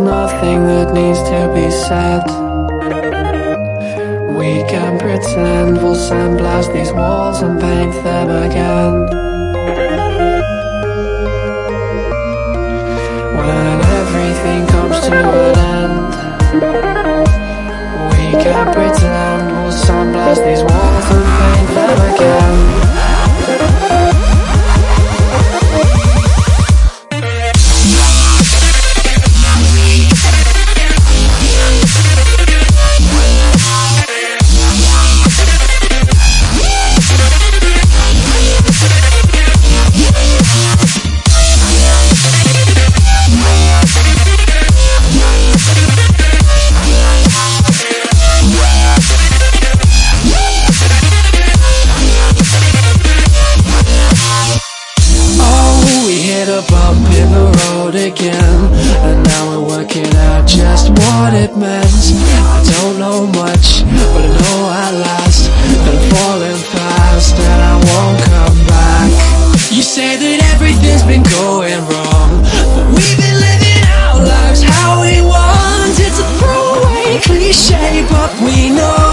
nothing that needs to be said. We can pretend we'll sandblast these walls and paint them again. When everything comes to an end, we can pretend we'll sandblast these walls and paint them again. Again And now we're working out just what it meant. I don't know much, but I know I last. And I'm falling fast and I won't come back. You say that everything's been going wrong But we've been living our lives how we want. It's a throwaway cliche, but we know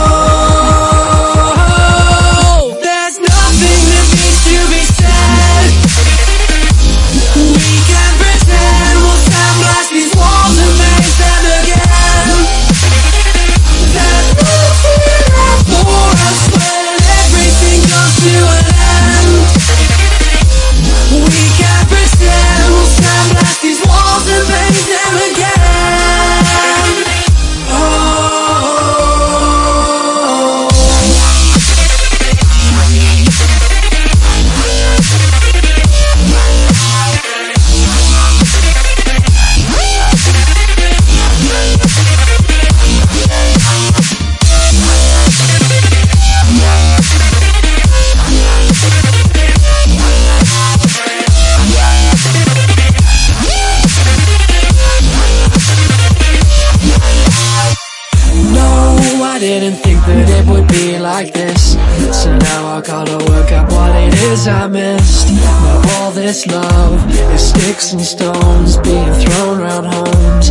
like this. So now I gotta work out what it is I missed. Now all this love is sticks and stones being thrown around homes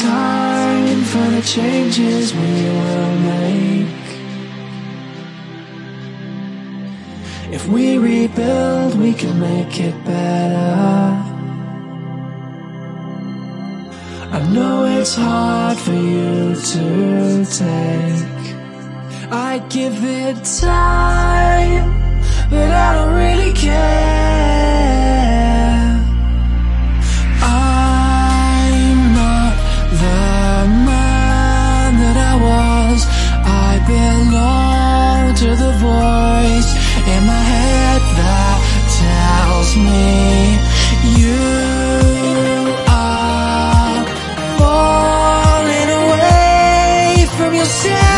time for the changes we will make. If we rebuild, we can make it better. I know it's hard for you to take. I give it time, but I don't. to the voice in my head that tells me you are falling away from yourself.